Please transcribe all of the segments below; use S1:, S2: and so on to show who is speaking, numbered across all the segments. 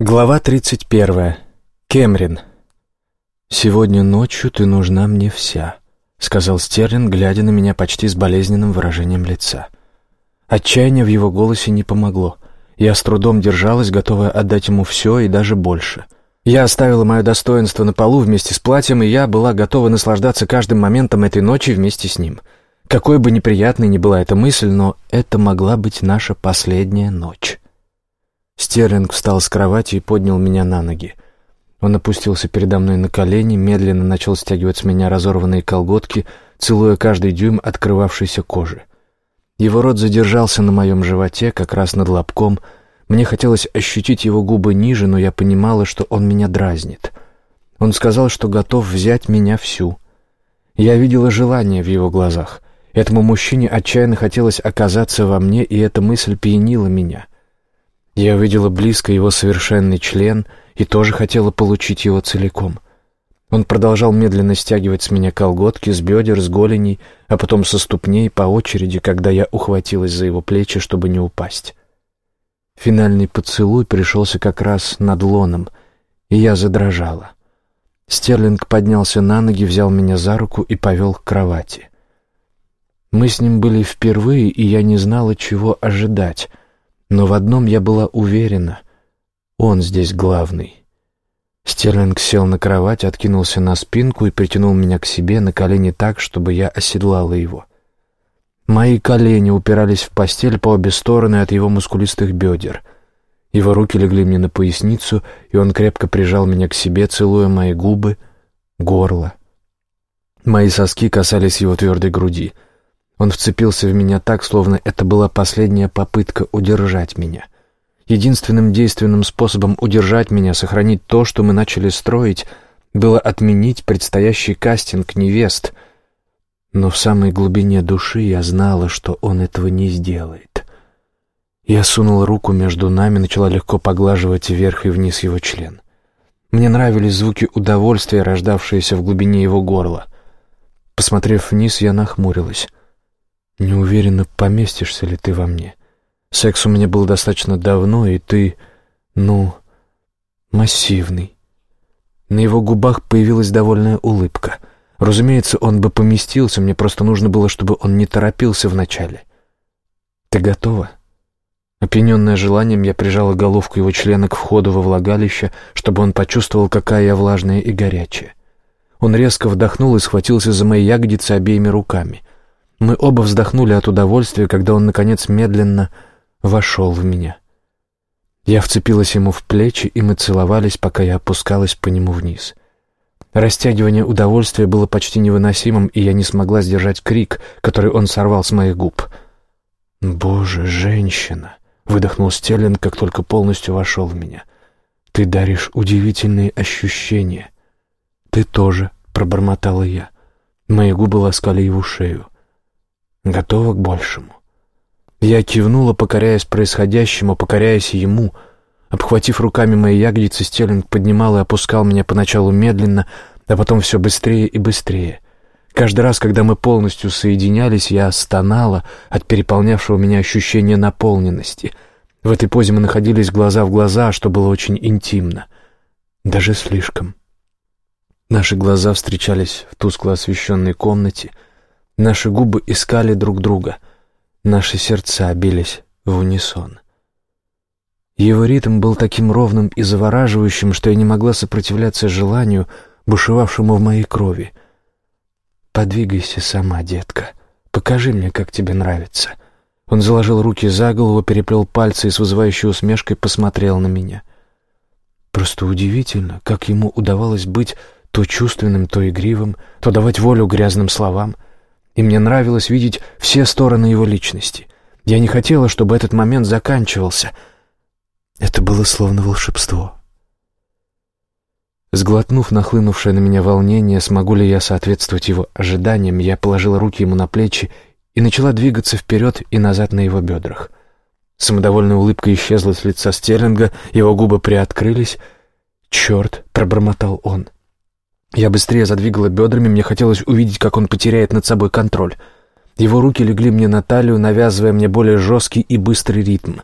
S1: Глава 31. Кемрин. «Сегодня ночью ты нужна мне вся», — сказал Стерлин, глядя на меня почти с болезненным выражением лица. Отчаяние в его голосе не помогло. Я с трудом держалась, готовая отдать ему все и даже больше. Я оставила мое достоинство на полу вместе с платьем, и я была готова наслаждаться каждым моментом этой ночи вместе с ним. Какой бы неприятной ни была эта мысль, но это могла быть наша последняя ночь. Стерлинг встал с кровати и поднял меня на ноги. Он опустился передо мной на колени, медленно начал стягивать с меня разорванные колготки, целуя каждый дюйм открывавшейся кожи. Его рот задержался на моем животе, как раз над лобком. Мне хотелось ощутить его губы ниже, но я понимала, что он меня дразнит. Он сказал, что готов взять меня всю. Я видела желание в его глазах. Этому мужчине отчаянно хотелось оказаться во мне, и эта мысль пьянила меня — я увидела близко его совершенный член и тоже хотела получить его целиком. Он продолжал медленно стягивать с меня колготки с бедер, с голеней, а потом со ступней по очереди, когда я ухватилась за его плечи, чтобы не упасть. Финальный поцелуй пришелся как раз над лоном, и я задрожала. Стерлинг поднялся на ноги, взял меня за руку и повел к кровати. Мы с ним были впервые, и я не знала, чего ожидать — но в одном я была уверена — он здесь главный. Стерлинг сел на кровать, откинулся на спинку и притянул меня к себе на колени так, чтобы я оседлала его. Мои колени упирались в постель по обе стороны от его мускулистых бедер. Его руки легли мне на поясницу, и он крепко прижал меня к себе, целуя мои губы, горло. Мои соски касались его твердой груди — он вцепился в меня так, словно это была последняя попытка удержать меня. Единственным действенным способом удержать меня, сохранить то, что мы начали строить, было отменить предстоящий кастинг невест. Но в самой глубине души я знала, что он этого не сделает. Я сунула руку между нами, начала легко поглаживать вверх и вниз его член. Мне нравились звуки удовольствия, рождавшиеся в глубине его горла. Посмотрев вниз, я нахмурилась. Не уверена, поместишься ли ты во мне. Секс у меня был достаточно давно, и ты, ну, массивный. На его губах появилась довольная улыбка. Разумеется, он бы поместился, мне просто нужно было, чтобы он не торопился вначале. Ты готова? Опьяненная желанием, я прижала головку его члена к входу во влагалище, чтобы он почувствовал, какая я влажная и горячая. Он резко вдохнул и схватился за мои ягодицы обеими руками — мы оба вздохнули от удовольствия, когда он, наконец, медленно вошел в меня. Я вцепилась ему в плечи, и мы целовались, пока я опускалась по нему вниз. Растягивание удовольствия было почти невыносимым, и я не смогла сдержать крик, который он сорвал с моих губ. «Боже, женщина!» — выдохнул Стерлинг, как только полностью вошел в меня. «Ты даришь удивительные ощущения». «Ты тоже», — пробормотала я. Мои губы ласкали его шею готова к большему. Я кивнула, покоряясь происходящему, покоряясь ему. Обхватив руками мои ягодицы, Стерлинг поднимал и опускал меня поначалу медленно, а потом все быстрее и быстрее. Каждый раз, когда мы полностью соединялись, я стонала от переполнявшего меня ощущения наполненности. В этой позе мы находились глаза в глаза, что было очень интимно. Даже слишком. Наши глаза встречались в тускло освещенной комнате — Наши губы искали друг друга. Наши сердца бились в унисон. Его ритм был таким ровным и завораживающим, что я не могла сопротивляться желанию, бушевавшему в моей крови. «Подвигайся сама, детка. Покажи мне, как тебе нравится». Он заложил руки за голову, переплел пальцы и с вызывающей усмешкой посмотрел на меня. Просто удивительно, как ему удавалось быть то чувственным, то игривым, то давать волю грязным словам — и мне нравилось видеть все стороны его личности. Я не хотела, чтобы этот момент заканчивался. Это было словно волшебство. Сглотнув нахлынувшее на меня волнение, смогу ли я соответствовать его ожиданиям, я положила руки ему на плечи и начала двигаться вперед и назад на его бедрах. Самодовольная улыбка исчезла с лица Стерлинга, его губы приоткрылись. «Черт!» — пробормотал он. Я быстрее задвигала бедрами, мне хотелось увидеть, как он потеряет над собой контроль. Его руки легли мне на талию, навязывая мне более жесткий и быстрый ритм.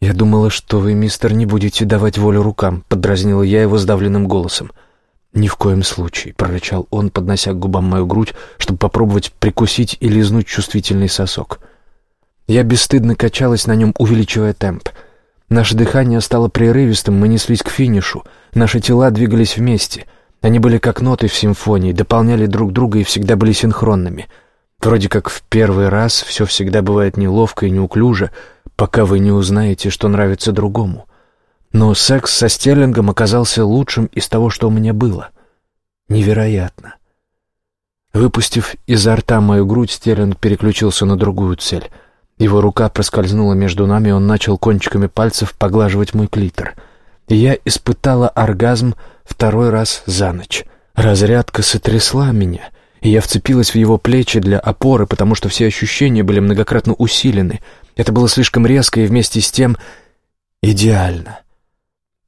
S1: «Я думала, что вы, мистер, не будете давать волю рукам», — подразнила я его сдавленным голосом. «Ни в коем случае», — прорычал он, поднося к губам мою грудь, чтобы попробовать прикусить и лизнуть чувствительный сосок. Я бесстыдно качалась на нем, увеличивая темп. Наше дыхание стало прерывистым, мы неслись к финишу. Наши тела двигались вместе. Они были как ноты в симфонии, дополняли друг друга и всегда были синхронными. Вроде как в первый раз все всегда бывает неловко и неуклюже, пока вы не узнаете, что нравится другому. Но секс со Стерлингом оказался лучшим из того, что у меня было. Невероятно. Выпустив изо рта мою грудь, Стерлинг переключился на другую цель — его рука проскользнула между нами, и он начал кончиками пальцев поглаживать мой клитор. И я испытала оргазм второй раз за ночь. Разрядка сотрясла меня, и я вцепилась в его плечи для опоры, потому что все ощущения были многократно усилены. Это было слишком резко и вместе с тем идеально.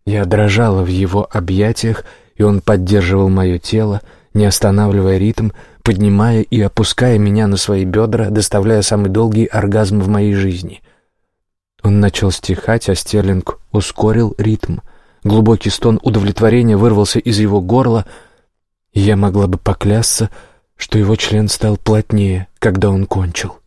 S1: Я дрожала в его объятиях, и он поддерживал мое тело, не останавливая ритм, поднимая и опуская меня на свои бедра, доставляя самый долгий оргазм в моей жизни. Он начал стихать, а Стерлинг ускорил ритм. Глубокий стон удовлетворения вырвался из его горла, и я могла бы поклясться, что его член стал плотнее, когда он кончил.